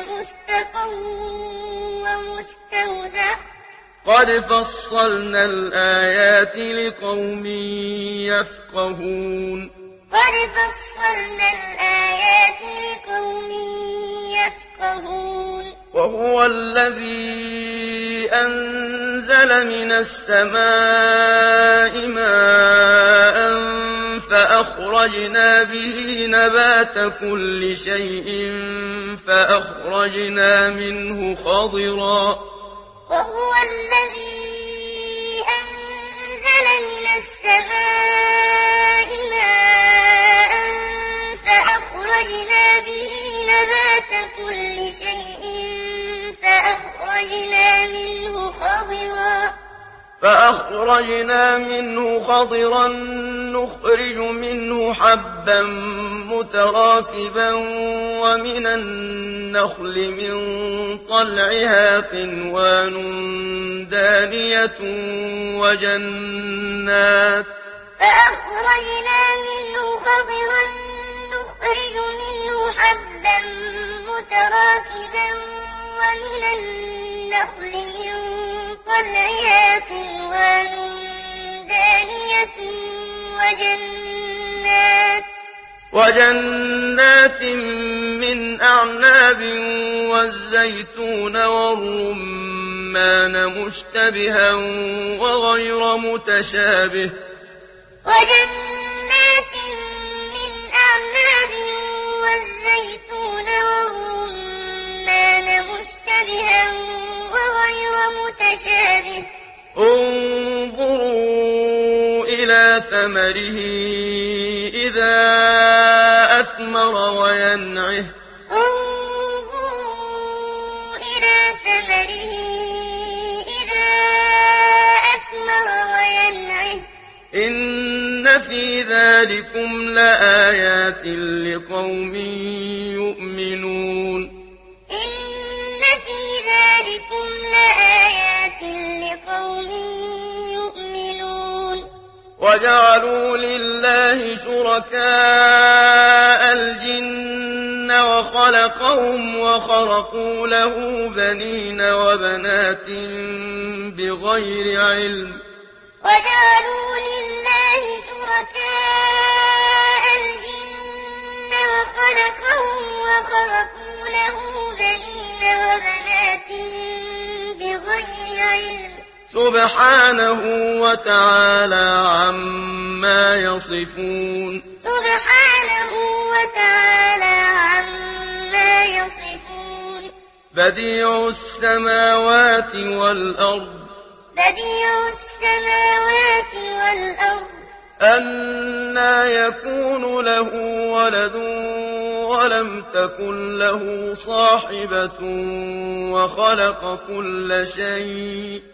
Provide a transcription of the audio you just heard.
مستقر ومستودع قد فصلنا الآيات لقوم يفقهون قد فصلنا الآيات لقوم يفقهون وهو الذي أنزل من السماء ماء فأخرجنا به نبات كل شيء فأخرجنا منه خضرا. وهو الذي أنزل من السماء ماء فأخرجنا به نبات كل شيء فأخرجنا فأخرجنا منه خضرا نخرج منه حبا متراكبا ومن النخل من طلعها قنوان دانية وجنات. فأخرجنا منه خضرا نخرج منه حبا متراكبا ومن النخل من طلعها قنوان دانية وجنات وجنات من أعناب والزيتون والرمان مشتبها وغير متشابه وجنات من أعناب والزيتون متشابه انظروا إلى ثمره إذا أثمر انظروا إلى ثمره إذا أثمر وينعه. إن في ذلكم لآيات لقوم وجعلوا لله شركاء الجن وخلقهم وخرقوا له بنين وبنات بغير علم. وجعلوا لله شركاء الجن وخلقهم وخرقوا له بنين وبنات بغير علم. سبحانه وتعالى عما يصفون. سبحانه وتعالى عما يصفون. بديع السماوات والأرض. بديع السماوات والأرض. أنا يكون له ولد ولم تكن له صاحبة وخلق كل شيء.